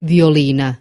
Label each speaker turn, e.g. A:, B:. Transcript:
A: violina.